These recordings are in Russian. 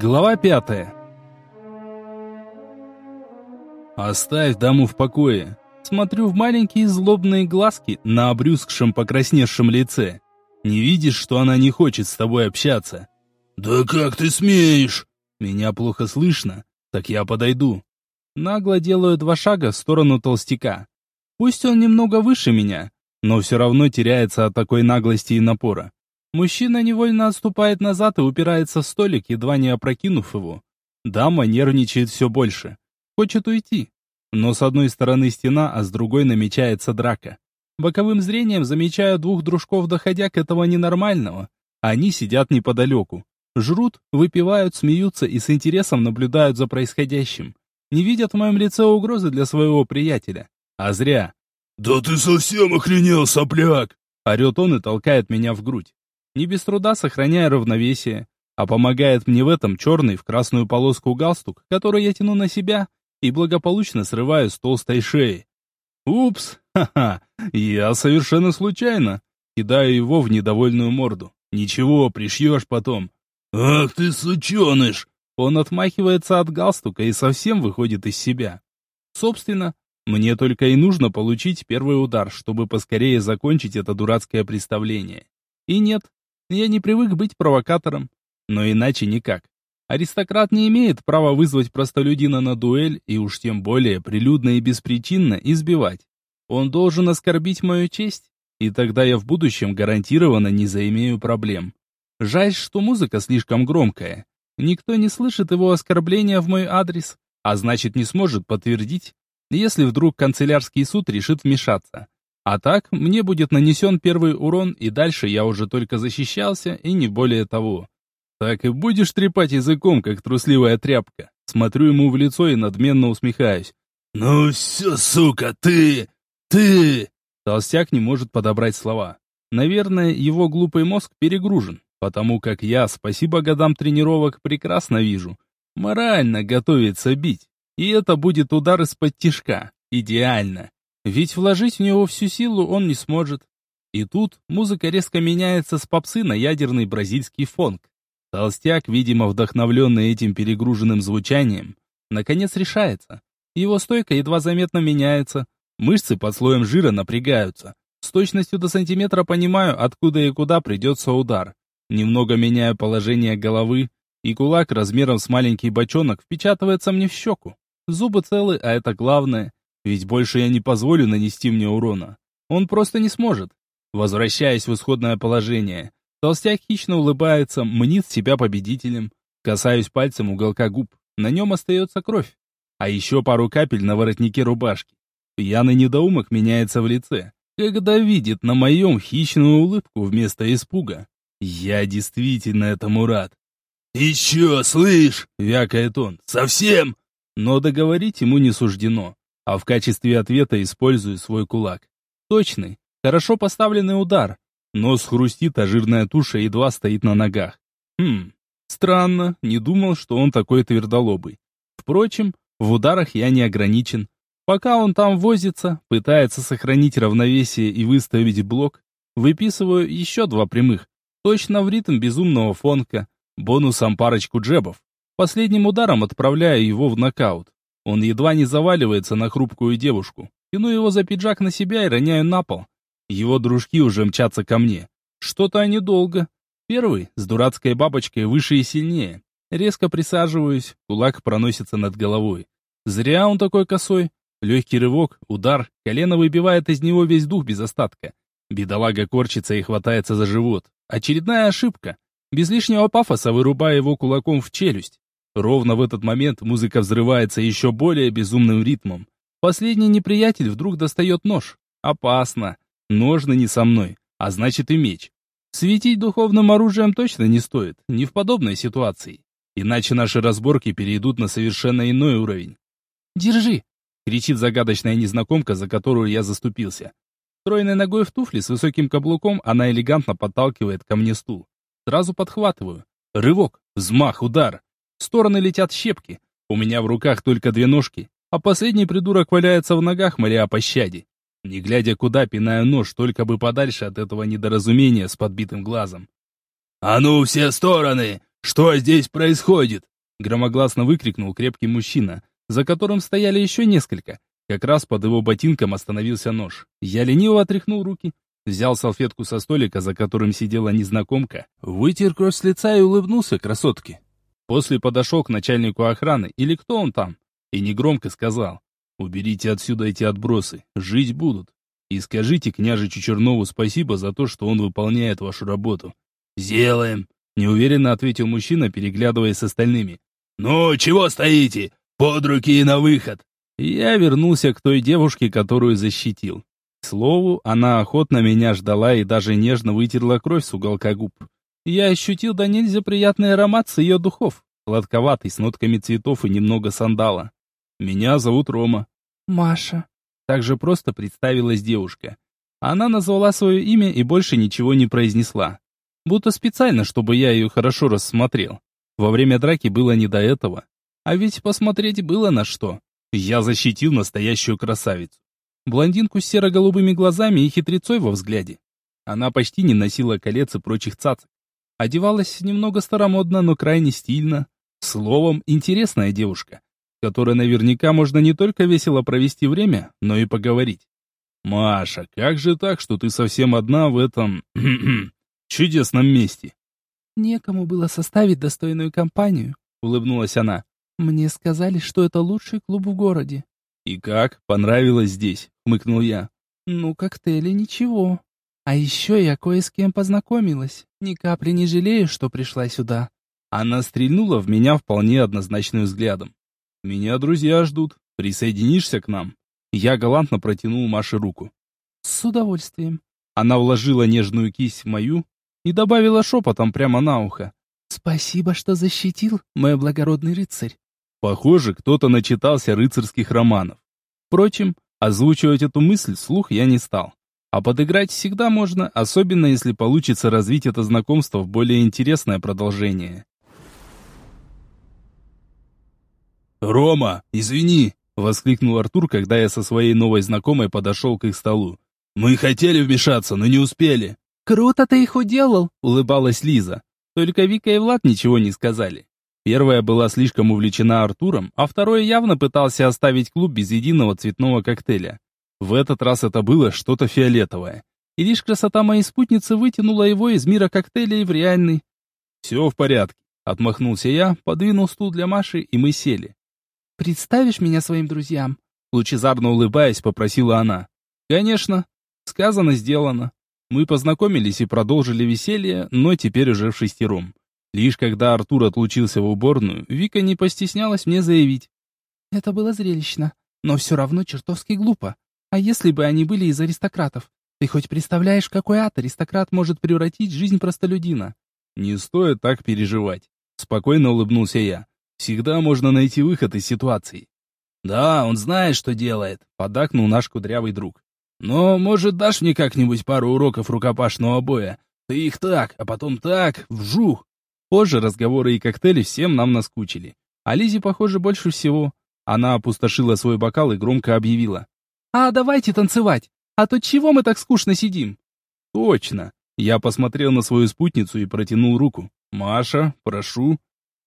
Глава пятая. Оставь даму в покое. Смотрю в маленькие злобные глазки на обрюзгшем покрасневшем лице. Не видишь, что она не хочет с тобой общаться? Да как ты смеешь? Меня плохо слышно, так я подойду. Нагло делаю два шага в сторону толстяка. Пусть он немного выше меня, но все равно теряется от такой наглости и напора. Мужчина невольно отступает назад и упирается в столик, едва не опрокинув его. Дама нервничает все больше. Хочет уйти. Но с одной стороны стена, а с другой намечается драка. Боковым зрением замечаю двух дружков-доходяг этого ненормального. Они сидят неподалеку. Жрут, выпивают, смеются и с интересом наблюдают за происходящим. Не видят в моем лице угрозы для своего приятеля. А зря. «Да ты совсем охренел, сопляк!» Орет он и толкает меня в грудь не без труда сохраняя равновесие, а помогает мне в этом черный в красную полоску галстук, который я тяну на себя и благополучно срываю с толстой шеи. Упс, ха-ха, я совершенно случайно кидаю его в недовольную морду. Ничего, пришьешь потом. Ах ты сученыш! Он отмахивается от галстука и совсем выходит из себя. Собственно, мне только и нужно получить первый удар, чтобы поскорее закончить это дурацкое представление. И нет, я не привык быть провокатором, но иначе никак. Аристократ не имеет права вызвать простолюдина на дуэль и уж тем более прилюдно и беспричинно избивать. Он должен оскорбить мою честь, и тогда я в будущем гарантированно не заимею проблем. Жаль, что музыка слишком громкая. Никто не слышит его оскорбления в мой адрес, а значит не сможет подтвердить, если вдруг канцелярский суд решит вмешаться. А так, мне будет нанесен первый урон, и дальше я уже только защищался, и не более того. Так и будешь трепать языком, как трусливая тряпка. Смотрю ему в лицо и надменно усмехаюсь. «Ну все, сука, ты! Ты!» Толстяк не может подобрать слова. Наверное, его глупый мозг перегружен, потому как я, спасибо годам тренировок, прекрасно вижу. Морально готовится бить. И это будет удар из-под тишка. Идеально. Ведь вложить в него всю силу он не сможет. И тут музыка резко меняется с попсы на ядерный бразильский фонк. Толстяк, видимо, вдохновленный этим перегруженным звучанием, наконец решается. Его стойка едва заметно меняется, мышцы под слоем жира напрягаются. С точностью до сантиметра понимаю, откуда и куда придется удар. Немного меняю положение головы, и кулак размером с маленький бочонок впечатывается мне в щеку. Зубы целы, а это главное. Ведь больше я не позволю нанести мне урона. Он просто не сможет. Возвращаясь в исходное положение, толстяк хищно улыбается, мнит себя победителем. Касаюсь пальцем уголка губ. На нем остается кровь. А еще пару капель на воротнике рубашки. Пьяный недоумок меняется в лице, когда видит на моем хищную улыбку вместо испуга. Я действительно этому рад. «Еще, слышь!» — вякает он. «Совсем!» Но договорить ему не суждено а в качестве ответа использую свой кулак. Точный, хорошо поставленный удар. Нос хрустит, а жирная туша едва стоит на ногах. Хм, странно, не думал, что он такой твердолобый. Впрочем, в ударах я не ограничен. Пока он там возится, пытается сохранить равновесие и выставить блок, выписываю еще два прямых, точно в ритм безумного фонка, бонусом парочку джебов. Последним ударом отправляю его в нокаут. Он едва не заваливается на хрупкую девушку. Тяну его за пиджак на себя и роняю на пол. Его дружки уже мчатся ко мне. Что-то они долго. Первый, с дурацкой бабочкой, выше и сильнее. Резко присаживаюсь, кулак проносится над головой. Зря он такой косой. Легкий рывок, удар, колено выбивает из него весь дух без остатка. Бедолага корчится и хватается за живот. Очередная ошибка. Без лишнего пафоса вырубая его кулаком в челюсть. Ровно в этот момент музыка взрывается еще более безумным ритмом. Последний неприятель вдруг достает нож. Опасно. Ножны не со мной, а значит и меч. Светить духовным оружием точно не стоит, не в подобной ситуации. Иначе наши разборки перейдут на совершенно иной уровень. «Держи!» — кричит загадочная незнакомка, за которую я заступился. Стройной ногой в туфле с высоким каблуком она элегантно подталкивает ко мне стул. Сразу подхватываю. Рывок, взмах, удар. В стороны летят щепки. У меня в руках только две ножки, а последний придурок валяется в ногах, моля о пощаде. Не глядя куда, пинаю нож, только бы подальше от этого недоразумения с подбитым глазом. «А ну, все стороны! Что здесь происходит?» Громогласно выкрикнул крепкий мужчина, за которым стояли еще несколько. Как раз под его ботинком остановился нож. Я лениво отряхнул руки, взял салфетку со столика, за которым сидела незнакомка, вытер кровь с лица и улыбнулся красотке. После подошел к начальнику охраны, или кто он там, и негромко сказал, «Уберите отсюда эти отбросы, жить будут. И скажите княжичу Чернову спасибо за то, что он выполняет вашу работу». «Сделаем», — неуверенно ответил мужчина, переглядываясь с остальными. «Ну, чего стоите? Под руки и на выход!» Я вернулся к той девушке, которую защитил. К слову, она охотно меня ждала и даже нежно вытерла кровь с уголка губ. Я ощутил до нельзя приятный аромат с ее духов, сладковатый, с нотками цветов и немного сандала. Меня зовут Рома. Маша. Так же просто представилась девушка. Она назвала свое имя и больше ничего не произнесла. Будто специально, чтобы я ее хорошо рассмотрел. Во время драки было не до этого. А ведь посмотреть было на что. Я защитил настоящую красавицу. Блондинку с серо-голубыми глазами и хитрецой во взгляде. Она почти не носила колец и прочих цацок. Одевалась немного старомодно, но крайне стильно. Словом, интересная девушка, которой наверняка можно не только весело провести время, но и поговорить. «Маша, как же так, что ты совсем одна в этом... чудесном месте?» «Некому было составить достойную компанию», — улыбнулась она. «Мне сказали, что это лучший клуб в городе». «И как? Понравилось здесь?» — хмыкнул я. «Ну, коктейли ничего. А еще я кое с кем познакомилась. Ни капли не жалею, что пришла сюда». Она стрельнула в меня вполне однозначным взглядом. «Меня друзья ждут. Присоединишься к нам?» Я галантно протянул Маше руку. «С удовольствием». Она вложила нежную кисть в мою, и добавила шепотом прямо на ухо. «Спасибо, что защитил, мой благородный рыцарь». Похоже, кто-то начитался рыцарских романов. Впрочем, озвучивать эту мысль вслух я не стал. А подыграть всегда можно, особенно если получится развить это знакомство в более интересное продолжение. «Рома, извини!» — воскликнул Артур, когда я со своей новой знакомой подошел к их столу. «Мы хотели вмешаться, но не успели». «Круто ты их уделал!» — улыбалась Лиза. Только Вика и Влад ничего не сказали. Первая была слишком увлечена Артуром, а второй явно пытался оставить клуб без единого цветного коктейля. В этот раз это было что-то фиолетовое. И лишь красота моей спутницы вытянула его из мира коктейлей в реальный. «Все в порядке», — отмахнулся я, подвинул стул для Маши, и мы сели. «Представишь меня своим друзьям?» Лучезарно улыбаясь, попросила она. «Конечно. Сказано, сделано. Мы познакомились и продолжили веселье, но теперь уже в шестером. Лишь когда Артур отлучился в уборную, Вика не постеснялась мне заявить. «Это было зрелищно, но все равно чертовски глупо. А если бы они были из аристократов? Ты хоть представляешь, какой ад аристократ может превратить жизнь простолюдина?» «Не стоит так переживать», — спокойно улыбнулся я. «Всегда можно найти выход из ситуации». «Да, он знает, что делает», — подакнул наш кудрявый друг. Но, может, дашь мне как-нибудь пару уроков рукопашного боя? Ты их так, а потом так, вжух. Позже разговоры и коктейли всем нам наскучили. А Лизе, похоже, больше всего. Она опустошила свой бокал и громко объявила. «А давайте танцевать! А то чего мы так скучно сидим?» «Точно!» Я посмотрел на свою спутницу и протянул руку. «Маша, прошу».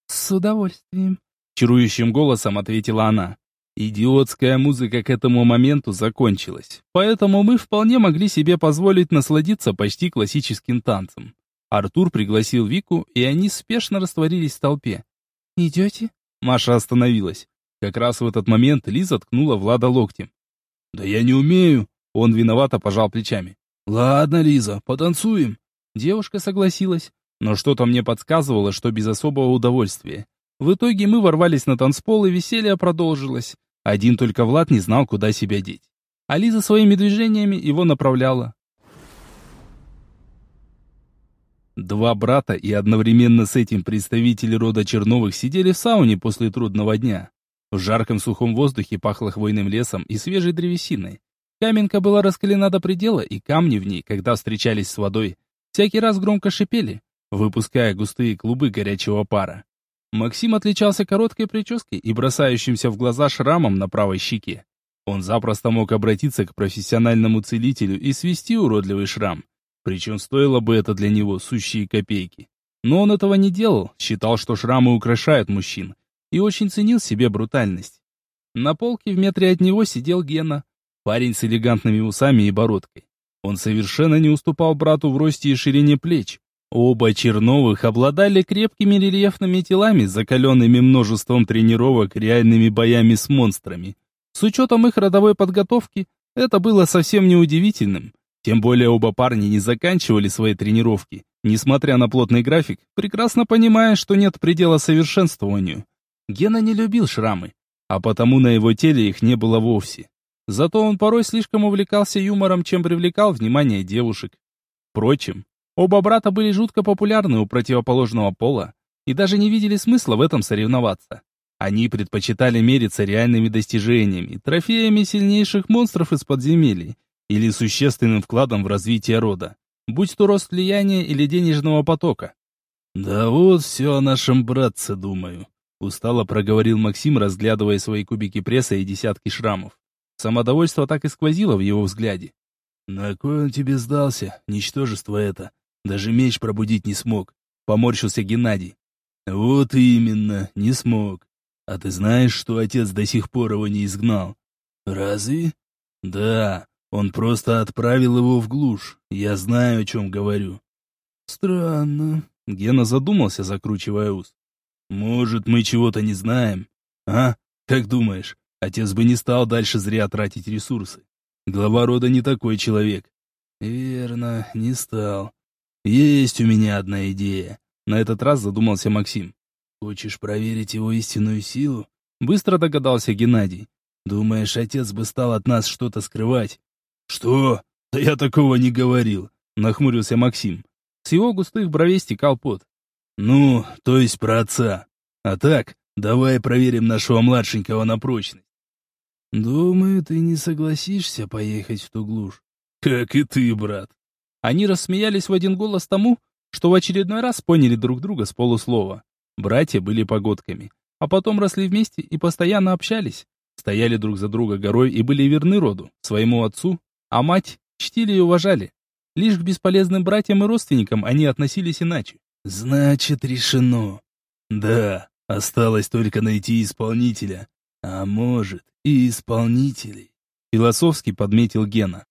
«С удовольствием», — чарующим голосом ответила она. Идиотская музыка к этому моменту закончилась, поэтому мы вполне могли себе позволить насладиться почти классическим танцем. Артур пригласил Вику, и они спешно растворились в толпе. «Идете?» Маша остановилась. Как раз в этот момент Лиза ткнула Влада локтем. «Да я не умею!» Он виновато пожал плечами. «Ладно, Лиза, потанцуем!» Девушка согласилась, но что-то мне подсказывало, что без особого удовольствия. В итоге мы ворвались на танцпол, и веселье продолжилось. Один только Влад не знал, куда себя деть. А Лиза своими движениями его направляла. Два брата и одновременно с этим представители рода Черновых сидели в сауне после трудного дня. В жарком сухом воздухе пахло хвойным лесом и свежей древесиной. Каменка была раскалена до предела, и камни в ней, когда встречались с водой, всякий раз громко шипели, выпуская густые клубы горячего пара. Максим отличался короткой прической и бросающимся в глаза шрамом на правой щеке. Он запросто мог обратиться к профессиональному целителю и свести уродливый шрам. Причем стоило бы это для него сущие копейки. Но он этого не делал, считал, что шрамы украшают мужчин, и очень ценил себе брутальность. На полке в метре от него сидел Гена, парень с элегантными усами и бородкой. Он совершенно не уступал брату в росте и ширине плеч. Оба Черновых обладали крепкими рельефными телами, закаленными множеством тренировок, реальными боями с монстрами. С учетом их родовой подготовки, это было совсем неудивительным. Тем более оба парня не заканчивали свои тренировки, несмотря на плотный график, прекрасно понимая, что нет предела совершенствованию. Гена не любил шрамы, а потому на его теле их не было вовсе. Зато он порой слишком увлекался юмором, чем привлекал внимание девушек. Впрочем, оба брата были жутко популярны у противоположного пола и даже не видели смысла в этом соревноваться. Они предпочитали мериться реальными достижениями, трофеями сильнейших монстров из подземелий или существенным вкладом в развитие рода, будь то рост влияния или денежного потока. «Да вот все о нашем братце, думаю», — устало проговорил Максим, разглядывая свои кубики пресса и десятки шрамов. Самодовольство так и сквозило в его взгляде. «На кой он тебе сдался, ничтожество это? Даже меч пробудить не смог», — поморщился Геннадий. «Вот именно, не смог. А ты знаешь, что отец до сих пор его не изгнал?» «Разве?» «Да, он просто отправил его в глушь. Я знаю, о чем говорю». «Странно». Гена задумался, закручивая ус. «Может, мы чего-то не знаем? А? Как думаешь, отец бы не стал дальше зря тратить ресурсы? Глава рода не такой человек». «Верно, не стал. Есть у меня одна идея». На этот раз задумался Максим. «Хочешь проверить его истинную силу?» Быстро догадался Геннадий. «Думаешь, отец бы стал от нас что-то скрывать?» «Что? Да я такого не говорил», — нахмурился Максим. С его густых бровей стекал пот. «Ну, то есть про отца. А так, давай проверим нашего младшенького на прочность». «Думаю, ты не согласишься поехать в ту глушь». «Как и ты, брат». Они рассмеялись в один голос тому, что в очередной раз поняли друг друга с полуслова. Братья были погодками, а потом росли вместе и постоянно общались, стояли друг за друга горой и были верны роду, своему отцу, а мать чтили и уважали. Лишь к бесполезным братьям и родственникам они относились иначе. «Значит, решено. Да, осталось только найти исполнителя. А может, и исполнителей», — философски подметил Гена.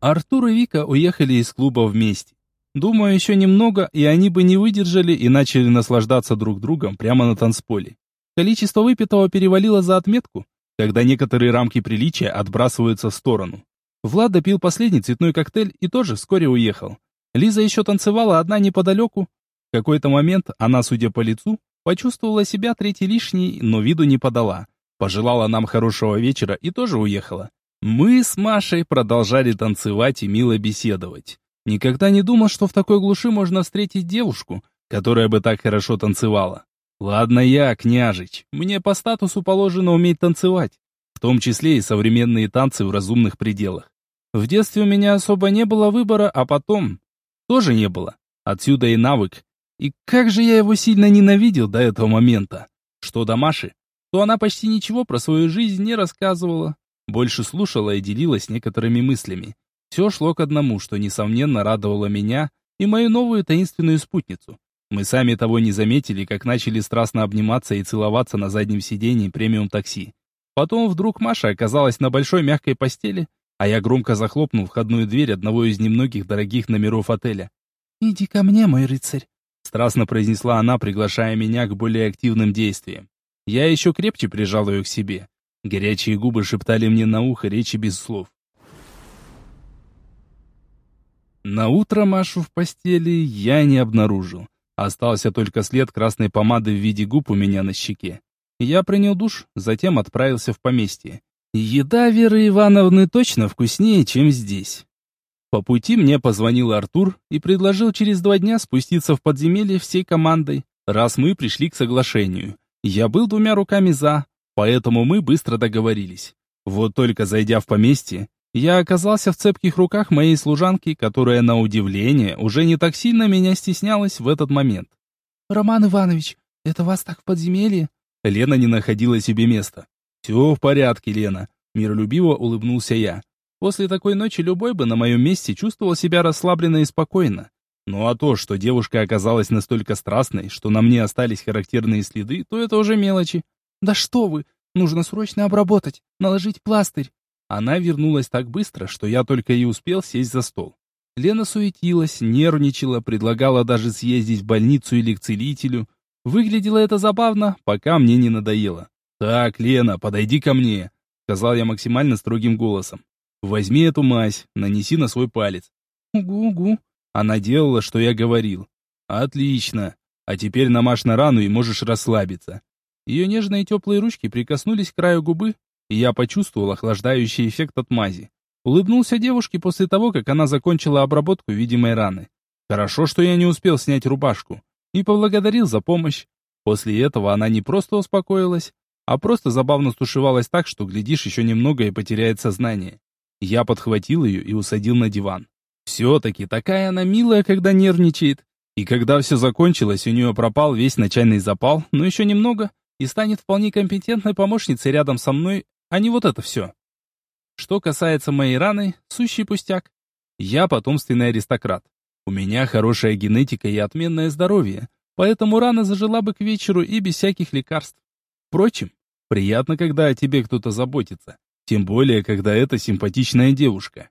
Артур и Вика уехали из клуба вместе. Думаю, еще немного, и они бы не выдержали и начали наслаждаться друг другом прямо на танцполе. Количество выпитого перевалило за отметку, когда некоторые рамки приличия отбрасываются в сторону. Влад допил последний цветной коктейль и тоже вскоре уехал. Лиза еще танцевала одна неподалеку. В какой-то момент она, судя по лицу, почувствовала себя третьей лишней, но виду не подала. Пожелала нам хорошего вечера и тоже уехала. Мы с Машей продолжали танцевать и мило беседовать. Никогда не думал, что в такой глуши можно встретить девушку, которая бы так хорошо танцевала. Ладно я, княжич, мне по статусу положено уметь танцевать, в том числе и современные танцы в разумных пределах. В детстве у меня особо не было выбора, а потом тоже не было. Отсюда и навык. И как же я его сильно ненавидел до этого момента. Что до Маши, то она почти ничего про свою жизнь не рассказывала. Больше слушала и делилась некоторыми мыслями. Все шло к одному, что, несомненно, радовало меня и мою новую таинственную спутницу. Мы сами того не заметили, как начали страстно обниматься и целоваться на заднем сидении премиум-такси. Потом вдруг Маша оказалась на большой мягкой постели, а я громко захлопнул входную дверь одного из немногих дорогих номеров отеля. «Иди ко мне, мой рыцарь», — страстно произнесла она, приглашая меня к более активным действиям. Я еще крепче прижал ее к себе. Горячие губы шептали мне на ухо речи без слов. На утро Машу в постели я не обнаружил. Остался только след красной помады в виде губ у меня на щеке. Я принял душ, затем отправился в поместье. Еда Веры Ивановны точно вкуснее, чем здесь. По пути мне позвонил Артур и предложил через два дня спуститься в подземелье всей командой, раз мы пришли к соглашению. Я был двумя руками за, поэтому мы быстро договорились. Вот только зайдя в поместье, я оказался в цепких руках моей служанки, которая, на удивление, уже не так сильно меня стеснялась в этот момент. «Роман Иванович, это вас так в подземелье?» Лена не находила себе места. «Все в порядке, Лена», — миролюбиво улыбнулся я. После такой ночи любой бы на моем месте чувствовал себя расслабленно и спокойно. Ну а то, что девушка оказалась настолько страстной, что на мне остались характерные следы, то это уже мелочи. «Да что вы! Нужно срочно обработать, наложить пластырь!» Она вернулась так быстро, что я только и успел сесть за стол. Лена суетилась, нервничала, предлагала даже съездить в больницу или к целителю. Выглядело это забавно, пока мне не надоело. «Так, Лена, подойди ко мне», — сказал я максимально строгим голосом. «Возьми эту мазь, нанеси на свой палец». «Угу-угу». Она делала, что я говорил. «Отлично. А теперь намажь на рану и можешь расслабиться». Ее нежные теплые ручки прикоснулись к краю губы, и я почувствовал охлаждающий эффект от мази. Улыбнулся девушке после того, как она закончила обработку видимой раны. Хорошо, что я не успел снять рубашку. И поблагодарил за помощь. После этого она не просто успокоилась, а просто забавно стушевалась так, что, глядишь, еще немного и потеряет сознание. Я подхватил ее и усадил на диван. Все-таки такая она милая, когда нервничает. И когда все закончилось, у нее пропал весь начальный запал, но еще немного, и станет вполне компетентной помощницей рядом со мной, а не вот это все. Что касается моей раны, сущий пустяк. Я потомственный аристократ. У меня хорошая генетика и отменное здоровье, поэтому рана зажила бы к вечеру и без всяких лекарств. Впрочем, приятно, когда о тебе кто-то заботится, тем более, когда это симпатичная девушка.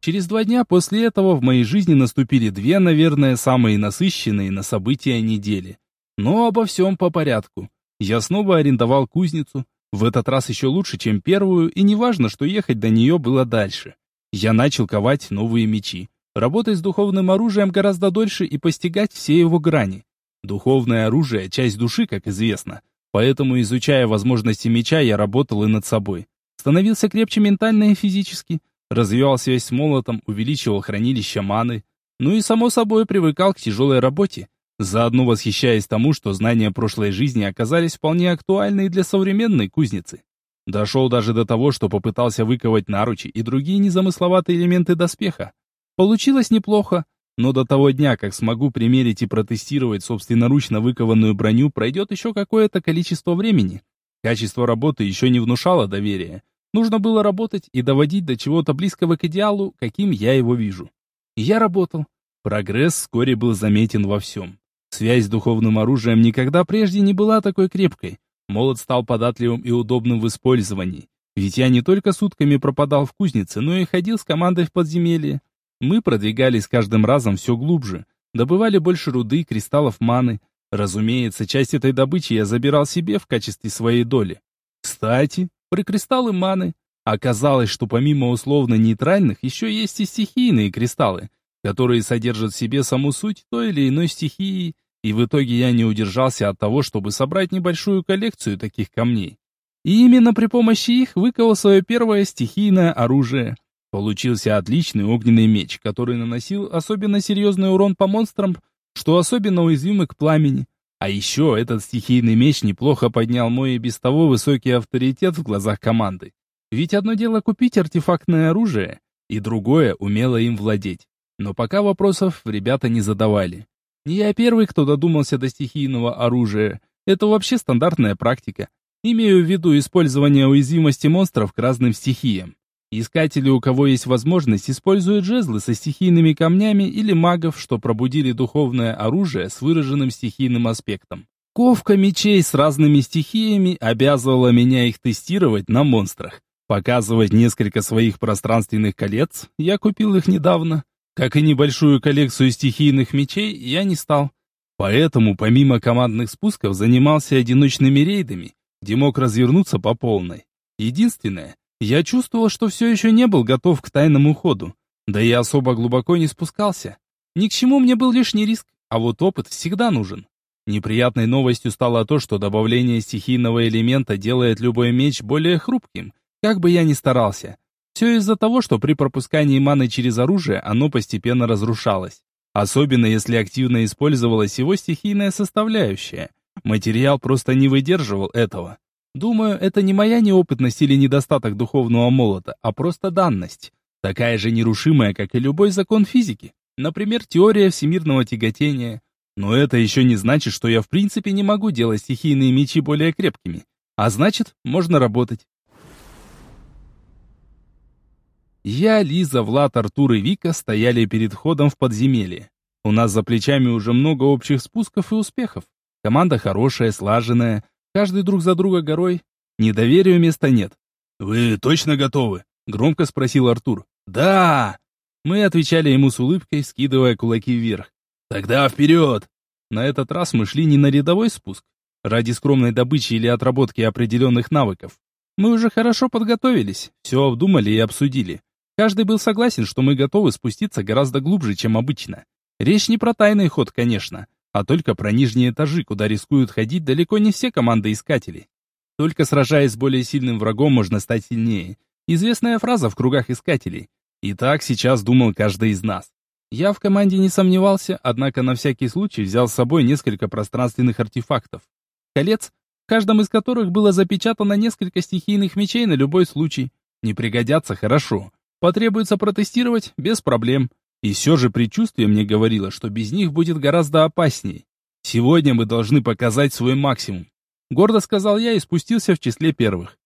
Через два дня после этого в моей жизни наступили две, наверное, самые насыщенные на события недели. Но обо всем по порядку. Я снова арендовал кузницу, в этот раз еще лучше, чем первую, и неважно, что ехать до нее было дальше. Я начал ковать новые мечи, работать с духовным оружием гораздо дольше и постигать все его грани. Духовное оружие – часть души, как известно. Поэтому, изучая возможности меча, я работал и над собой. Становился крепче ментально и физически, развивал связь с молотом, увеличивал хранилище маны. Ну и, само собой, привыкал к тяжелой работе, заодно восхищаясь тому, что знания прошлой жизни оказались вполне актуальны и для современной кузницы. Дошел даже до того, что попытался выковать наручи и другие незамысловатые элементы доспеха. Получилось неплохо, но до того дня, как смогу примерить и протестировать собственноручно выкованную броню, пройдет еще какое-то количество времени. Качество работы еще не внушало доверия. Нужно было работать и доводить до чего-то близкого к идеалу, каким я его вижу. И я работал. Прогресс вскоре был заметен во всем. Связь с духовным оружием никогда прежде не была такой крепкой. Молот стал податливым и удобным в использовании. Ведь я не только сутками пропадал в кузнице, но и ходил с командой в подземелье. Мы продвигались каждым разом все глубже, добывали больше руды, кристаллов маны. Разумеется, часть этой добычи я забирал себе в качестве своей доли. Кстати, про кристаллы маны. Оказалось, что помимо условно-нейтральных, еще есть и стихийные кристаллы, которые содержат в себе саму суть той или иной стихии, и в итоге я не удержался от того, чтобы собрать небольшую коллекцию таких камней. И именно при помощи их выковал свое первое стихийное оружие. Получился отличный огненный меч, который наносил особенно серьезный урон по монстрам, что особенно уязвимы к пламени. А еще этот стихийный меч неплохо поднял мой и без того высокий авторитет в глазах команды. Ведь одно дело купить артефактное оружие, и другое — умело им владеть. Но пока вопросов ребята не задавали. Не я первый, кто додумался до стихийного оружия. Это вообще стандартная практика. Имею в виду использование уязвимости монстров к разным стихиям. Искатели, у кого есть возможность, используют жезлы со стихийными камнями или магов, что пробудили духовное оружие с выраженным стихийным аспектом. Ковка мечей с разными стихиями обязывала меня их тестировать на монстрах. Показывать несколько своих пространственных колец, я купил их недавно, как и небольшую коллекцию стихийных мечей, я не стал. Поэтому, помимо командных спусков, занимался одиночными рейдами, где мог развернуться по полной. Единственное, я чувствовал, что все еще не был готов к тайному ходу, да и особо глубоко не спускался. Ни к чему мне был лишний риск, а вот опыт всегда нужен. Неприятной новостью стало то, что добавление стихийного элемента делает любой меч более хрупким, как бы я ни старался. Все из-за того, что при пропускании маны через оружие оно постепенно разрушалось. Особенно если активно использовалась его стихийная составляющая. Материал просто не выдерживал этого. Думаю, это не моя неопытность или недостаток духовного молота, а просто данность. Такая же нерушимая, как и любой закон физики. Например, теория всемирного тяготения. Но это еще не значит, что я в принципе не могу делать стихийные мечи более крепкими. А значит, можно работать. Я, Лиза, Влад, Артур и Вика стояли перед входом в подземелье. У нас за плечами уже много общих спусков и успехов. Команда хорошая, слаженная, каждый друг за друга горой. Недоверию места нет. «Вы точно готовы?» — громко спросил Артур. «Да!» Мы отвечали ему с улыбкой, скидывая кулаки вверх. «Тогда вперед!» На этот раз мы шли не на рядовой спуск, ради скромной добычи или отработки определенных навыков. Мы уже хорошо подготовились, все обдумали и обсудили. Каждый был согласен, что мы готовы спуститься гораздо глубже, чем обычно. Речь не про тайный ход, конечно, а только про нижние этажи, куда рискуют ходить далеко не все команды искателей. Только сражаясь с более сильным врагом, можно стать сильнее. Известная фраза в кругах искателей. И так сейчас думал каждый из нас. Я в команде не сомневался, однако на всякий случай взял с собой несколько пространственных артефактов. Колец, в каждом из которых было запечатано несколько стихийных мечей на любой случай. Не пригодятся хорошо. Потребуется протестировать без проблем. И все же предчувствие мне говорило, что без них будет гораздо опасней. Сегодня мы должны показать свой максимум. Гордо сказал я и спустился в числе первых.